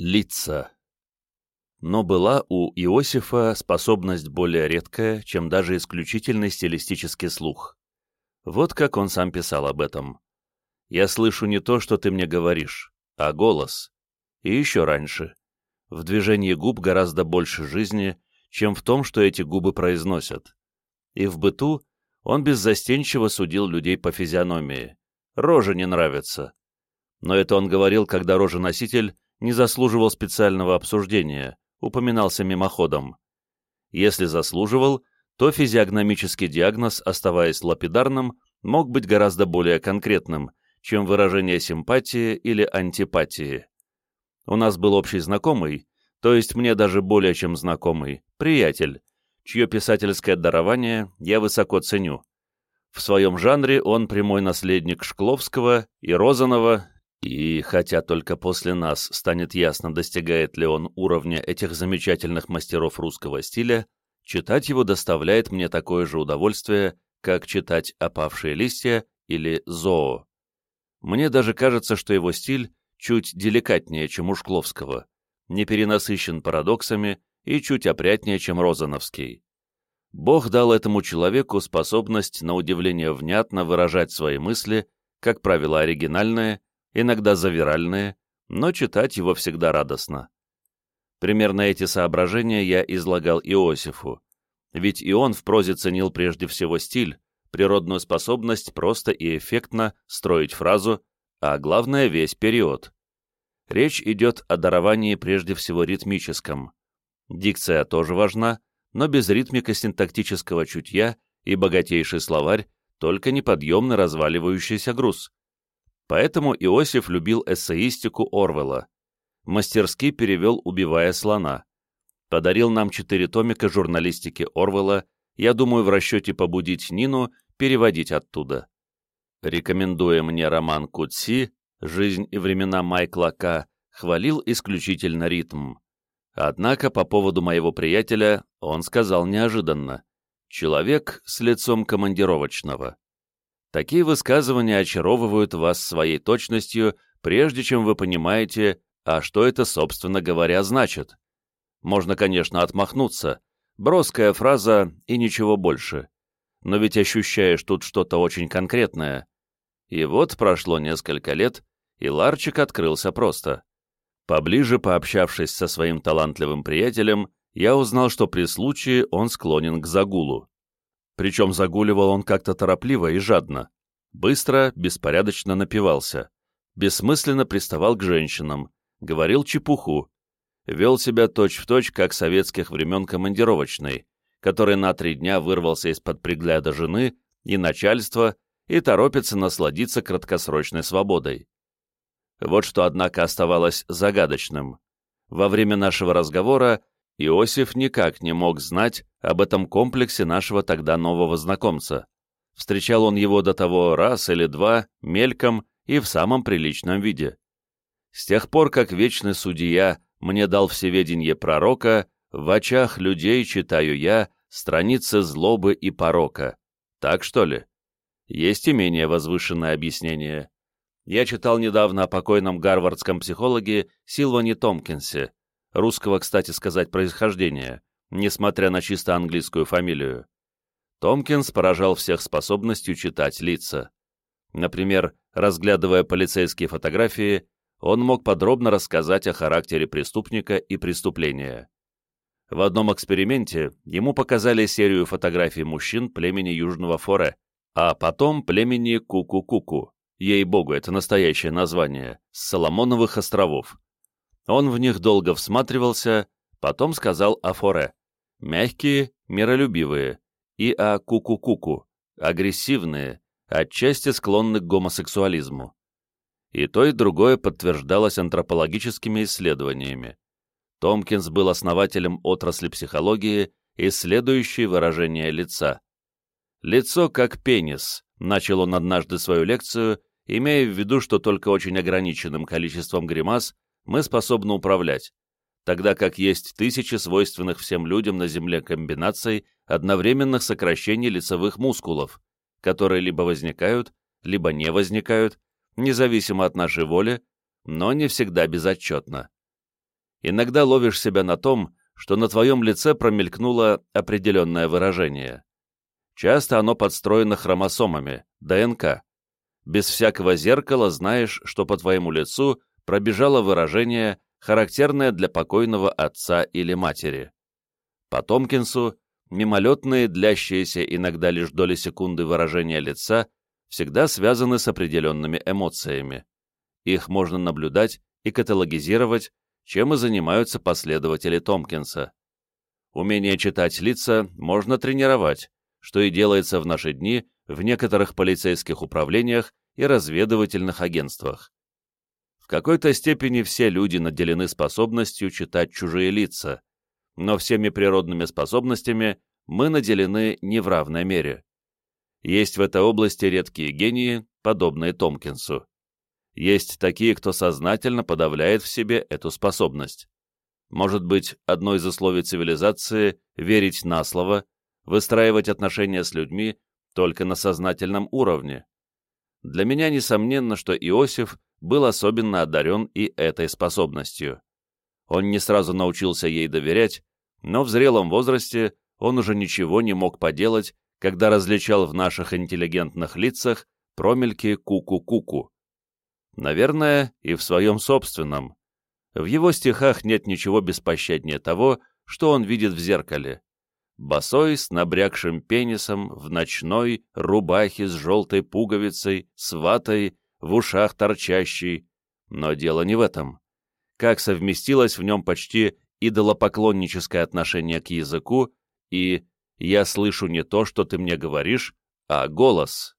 Лица. Но была у Иосифа способность более редкая, чем даже исключительный стилистический слух. Вот как он сам писал об этом. «Я слышу не то, что ты мне говоришь, а голос. И еще раньше. В движении губ гораздо больше жизни, чем в том, что эти губы произносят. И в быту он беззастенчиво судил людей по физиономии. Рожа не нравится. Но это он говорил, когда роженоситель не заслуживал специального обсуждения, упоминался мимоходом. Если заслуживал, то физиогномический диагноз, оставаясь лапидарным, мог быть гораздо более конкретным, чем выражение симпатии или антипатии. У нас был общий знакомый, то есть мне даже более чем знакомый, приятель, чье писательское дарование я высоко ценю. В своем жанре он прямой наследник Шкловского и Розанова и хотя только после нас станет ясно, достигает ли он уровня этих замечательных мастеров русского стиля, читать его доставляет мне такое же удовольствие, как читать «Опавшие листья» или «Зоо». Мне даже кажется, что его стиль чуть деликатнее, чем у Шкловского, не перенасыщен парадоксами и чуть опрятнее, чем Розановский. Бог дал этому человеку способность на удивление внятно выражать свои мысли, как правило, оригинальные, иногда завиральные, но читать его всегда радостно. Примерно эти соображения я излагал Иосифу, ведь и он в прозе ценил прежде всего стиль, природную способность просто и эффектно строить фразу, а главное весь период. Речь идет о даровании прежде всего ритмическом. Дикция тоже важна, но без ритмико-синтактического чутья и богатейший словарь только неподъемный разваливающийся груз. Поэтому Иосиф любил эссеистику Орвелла. Мастерски перевел «Убивая слона». Подарил нам четыре томика журналистики Орвелла, я думаю, в расчете побудить Нину переводить оттуда. Рекомендуя мне роман Кутси «Жизнь и времена Майкла К», хвалил исключительно ритм. Однако по поводу моего приятеля он сказал неожиданно «Человек с лицом командировочного». Такие высказывания очаровывают вас своей точностью, прежде чем вы понимаете, а что это, собственно говоря, значит. Можно, конечно, отмахнуться. Броская фраза и ничего больше. Но ведь ощущаешь тут что-то очень конкретное. И вот прошло несколько лет, и Ларчик открылся просто. Поближе пообщавшись со своим талантливым приятелем, я узнал, что при случае он склонен к загулу. Причем загуливал он как-то торопливо и жадно. Быстро, беспорядочно напивался. Бессмысленно приставал к женщинам. Говорил чепуху. Вел себя точь-в-точь, точь, как советских времен командировочный, который на три дня вырвался из-под пригляда жены и начальства и торопится насладиться краткосрочной свободой. Вот что, однако, оставалось загадочным. Во время нашего разговора Иосиф никак не мог знать об этом комплексе нашего тогда нового знакомца. Встречал он его до того раз или два, мельком и в самом приличном виде. С тех пор, как вечный судья мне дал всеведение пророка, в очах людей читаю я страницы злобы и порока. Так что ли? Есть и менее возвышенное объяснение. Я читал недавно о покойном гарвардском психологе Силване Томпкинсе, русского, кстати сказать, происхождения, несмотря на чисто английскую фамилию. Томпкинс поражал всех способностью читать лица. Например, разглядывая полицейские фотографии, он мог подробно рассказать о характере преступника и преступления. В одном эксперименте ему показали серию фотографий мужчин племени Южного Форе, а потом племени Куку-Куку, ей-богу, это настоящее название, с Соломоновых островов. Он в них долго всматривался, потом сказал о форе. Мягкие, миролюбивые. И о куку-куку. Агрессивные, отчасти склонны к гомосексуализму. И то, и другое подтверждалось антропологическими исследованиями. Томпкинс был основателем отрасли психологии, исследующей выражение лица. «Лицо как пенис», — начал он однажды свою лекцию, имея в виду, что только очень ограниченным количеством гримас мы способны управлять, тогда как есть тысячи свойственных всем людям на Земле комбинаций одновременных сокращений лицевых мускулов, которые либо возникают, либо не возникают, независимо от нашей воли, но не всегда безотчетно. Иногда ловишь себя на том, что на твоем лице промелькнуло определенное выражение. Часто оно подстроено хромосомами, ДНК. Без всякого зеркала знаешь, что по твоему лицу пробежало выражение, характерное для покойного отца или матери. По Томкинсу мимолетные, длящиеся иногда лишь доли секунды выражения лица всегда связаны с определенными эмоциями. Их можно наблюдать и каталогизировать, чем и занимаются последователи Томпкинса. Умение читать лица можно тренировать, что и делается в наши дни в некоторых полицейских управлениях и разведывательных агентствах. Какой-то степени все люди наделены способностью читать чужие лица, но всеми природными способностями мы наделены не в равной мере. Есть в этой области редкие гении, подобные Томкинсу. Есть такие, кто сознательно подавляет в себе эту способность. Может быть, одно из условий цивилизации — верить на слово, выстраивать отношения с людьми только на сознательном уровне. Для меня несомненно, что Иосиф был особенно одарен и этой способностью. Он не сразу научился ей доверять, но в зрелом возрасте он уже ничего не мог поделать, когда различал в наших интеллигентных лицах промельки ку-ку-ку-ку. Наверное, и в своем собственном. В его стихах нет ничего беспощаднее того, что он видит в зеркале босой с набрякшим пенисом, в ночной рубахе с желтой пуговицей, с ватой, в ушах торчащей. Но дело не в этом. Как совместилось в нем почти идолопоклонническое отношение к языку и «я слышу не то, что ты мне говоришь», а голос.